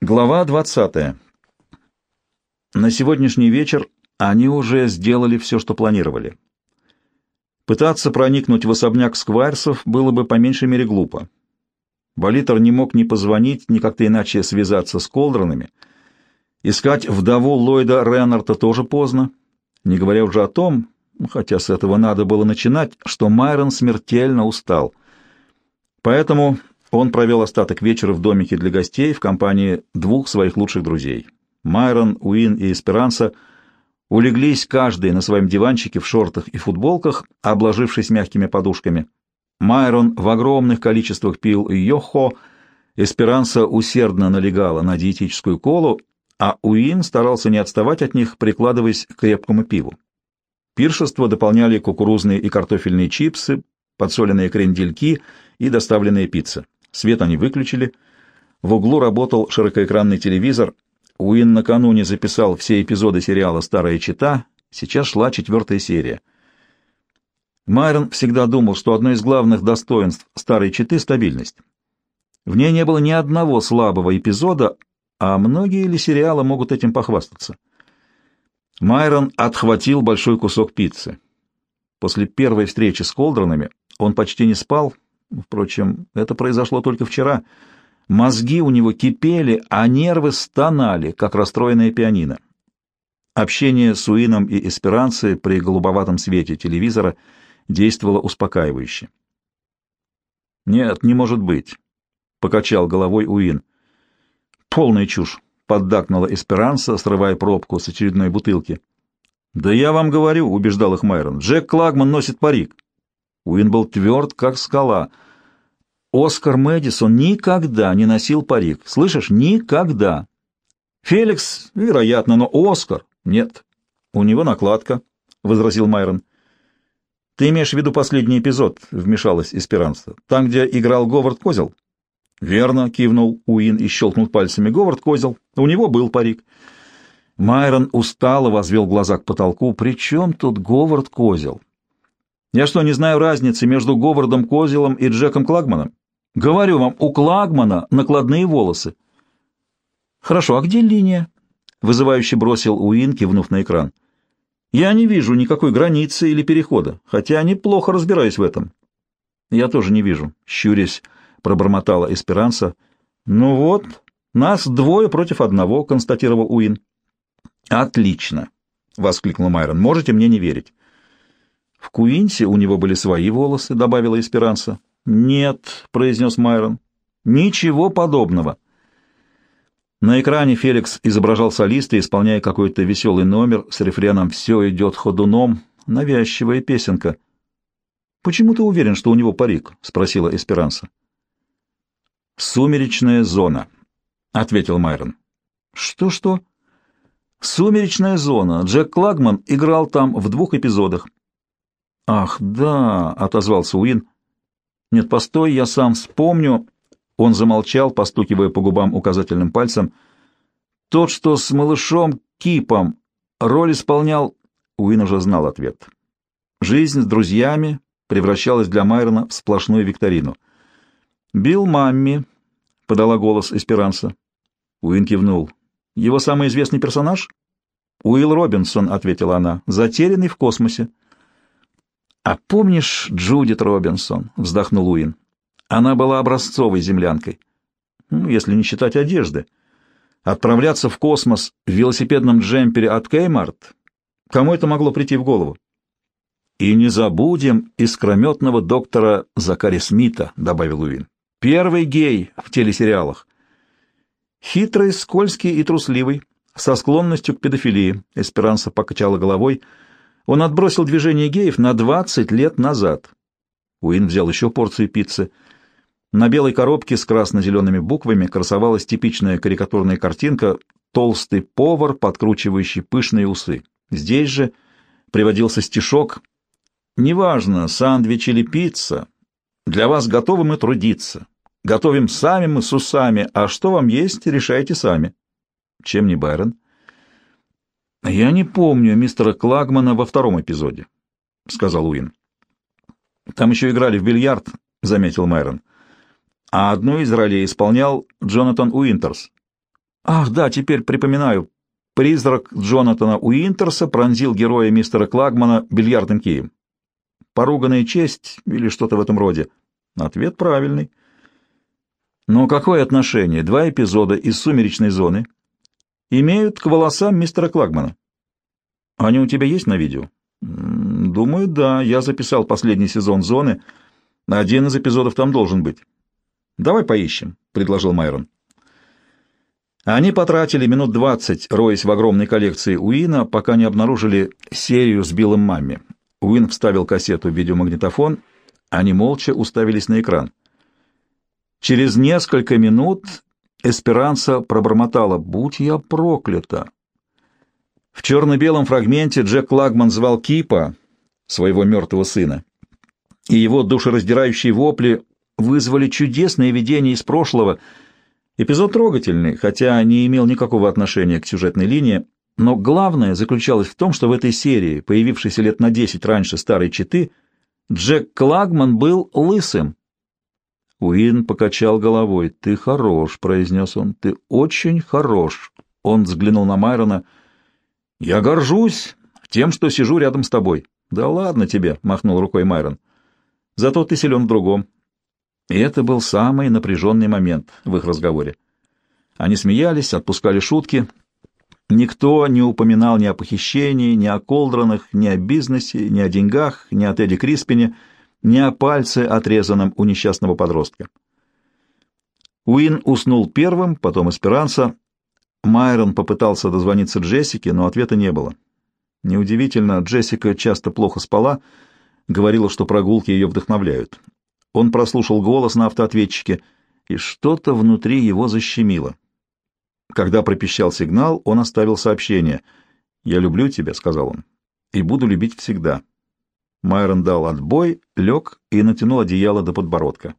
Глава 20. На сегодняшний вечер они уже сделали все, что планировали. Пытаться проникнуть в особняк Сквайрсов было бы по меньшей мере глупо. Болитер не мог ни позвонить, ни как-то иначе связаться с Колдронами. Искать вдову Ллойда Реннарта тоже поздно, не говоря уже о том, хотя с этого надо было начинать, что Майрон смертельно устал. Поэтому он провел остаток вечера в домике для гостей в компании двух своих лучших друзей. Майрон, Уин и Эсперанса улеглись каждый на своем диванчике в шортах и футболках, обложившись мягкими подушками. Майрон в огромных количествах пил йохо, Эсперанса усердно налегала на диетическую колу, а Уин старался не отставать от них, прикладываясь к крепкому пиву. Пиршество дополняли кукурузные и картофельные чипсы, подсоленные крендельки и доставленные пицца. Свет они выключили. В углу работал широкоэкранный телевизор. Уин накануне записал все эпизоды сериала «Старая чита». Сейчас шла четвертая серия. Майрон всегда думал, что одно из главных достоинств «Старой читы» — стабильность. В ней не было ни одного слабого эпизода, а многие ли сериалы могут этим похвастаться? Майрон отхватил большой кусок пиццы. После первой встречи с Колдронами он почти не спал, Впрочем, это произошло только вчера. Мозги у него кипели, а нервы стонали, как расстроенное пианино. Общение с Уином и Эсперанцей при голубоватом свете телевизора действовало успокаивающе. «Нет, не может быть», — покачал головой Уин. «Полная чушь», — поддакнула Эсперанца, срывая пробку с очередной бутылки. «Да я вам говорю», — убеждал их Майрон, — «Джек Клагман носит парик». Уин был тверд, как скала. Оскар Мэдисон никогда не носил парик. Слышишь? Никогда. Феликс, вероятно, но Оскар — нет. У него накладка, — возразил Майрон. Ты имеешь в виду последний эпизод, — вмешалась Эсперанца. Там, где играл Говард Козел? Верно, — кивнул Уин и щелкнул пальцами. Говард Козел. У него был парик. Майрон устало возвел глаза к потолку. «При чем тут Говард Козел?» Я что, не знаю разницы между Говардом Козелом и Джеком Клагманом? Говорю вам, у Клагмана накладные волосы. Хорошо, а где линия? Вызывающе бросил Уин, кивнув на экран. Я не вижу никакой границы или перехода, хотя неплохо разбираюсь в этом. Я тоже не вижу, щурясь, пробормотала Эсперанса. Ну вот, нас двое против одного, констатировал Уин. Отлично, воскликнул Майрон. Можете мне не верить. В Куинсе у него были свои волосы, добавила Эсперанса. Нет, произнес Майрон. Ничего подобного. На экране Феликс изображал солиста, исполняя какой-то веселый номер с рефреном «Все идет ходуном», навязчивая песенка. «Почему ты уверен, что у него парик?» — спросила Эсперанса. «Сумеречная зона», — ответил Майрон. «Что-что?» «Сумеречная зона. Джек Клагман играл там в двух эпизодах. «Ах, да!» — отозвался Уин. «Нет, постой, я сам вспомню». Он замолчал, постукивая по губам указательным пальцем. «Тот, что с малышом Кипом, роль исполнял...» Уин уже знал ответ. Жизнь с друзьями превращалась для Майрона в сплошную викторину. «Билл Мамми», — подала голос Эсперанса. Уин кивнул. «Его самый известный персонаж?» «Уилл Робинсон», — ответила она, — «затерянный в космосе». «А помнишь Джудит Робинсон?» — вздохнул Уин. «Она была образцовой землянкой. Ну, если не считать одежды. Отправляться в космос в велосипедном джемпере от Кеймарт? Кому это могло прийти в голову?» «И не забудем искрометного доктора Закари Смита», — добавил Уин. «Первый гей в телесериалах. Хитрый, скользкий и трусливый, со склонностью к педофилии», — Эсперанса покачала головой, — он отбросил движение геев на 20 лет назад. Уин взял еще порцию пиццы. На белой коробке с красно-зелеными буквами красовалась типичная карикатурная картинка «Толстый повар, подкручивающий пышные усы». Здесь же приводился стишок «Неважно, сандвич или пицца, для вас готовы мы трудиться. Готовим сами мы с усами, а что вам есть, решайте сами». Чем не Байрон? «Я не помню мистера Клагмана во втором эпизоде», — сказал Уин. «Там еще играли в бильярд», — заметил Майрон. «А одну из ролей исполнял Джонатан Уинтерс». Ах, да, теперь припоминаю. Призрак Джонатана Уинтерса пронзил героя мистера Клагмана бильярдным кием. Поруганная честь или что-то в этом роде. Ответ правильный. Но какое отношение два эпизода из «Сумеречной зоны» имеют к волосам мистера Клагмана? Они у тебя есть на видео? Думаю, да. Я записал последний сезон «Зоны». Один из эпизодов там должен быть. Давай поищем, — предложил Майрон. Они потратили минут двадцать, роясь в огромной коллекции Уина, пока не обнаружили серию с Биллом Мамми. Уин вставил кассету в видеомагнитофон, они молча уставились на экран. Через несколько минут Эсперанса пробормотала «Будь я проклята!». В черно-белом фрагменте Джек Лагман звал Кипа, своего мертвого сына, и его душераздирающие вопли вызвали чудесное видение из прошлого — Эпизод трогательный, хотя не имел никакого отношения к сюжетной линии, но главное заключалось в том, что в этой серии, появившейся лет на десять раньше старой читы, Джек Клагман был лысым. Уин покачал головой. «Ты хорош», — произнес он, — «ты очень хорош». Он взглянул на Майрона. «Я горжусь тем, что сижу рядом с тобой». «Да ладно тебе», — махнул рукой Майрон. «Зато ты силен в другом. И это был самый напряженный момент в их разговоре. Они смеялись, отпускали шутки. Никто не упоминал ни о похищении, ни о Колдранах, ни о бизнесе, ни о деньгах, ни о Тедди Криспине, ни о пальце, отрезанном у несчастного подростка. Уин уснул первым, потом Эсперанса. Майрон попытался дозвониться Джессике, но ответа не было. Неудивительно, Джессика часто плохо спала, говорила, что прогулки ее вдохновляют. Он прослушал голос на автоответчике, и что-то внутри его защемило. Когда пропищал сигнал, он оставил сообщение. «Я люблю тебя», — сказал он, — «и буду любить всегда». Майрон дал отбой, лег и натянул одеяло до подбородка.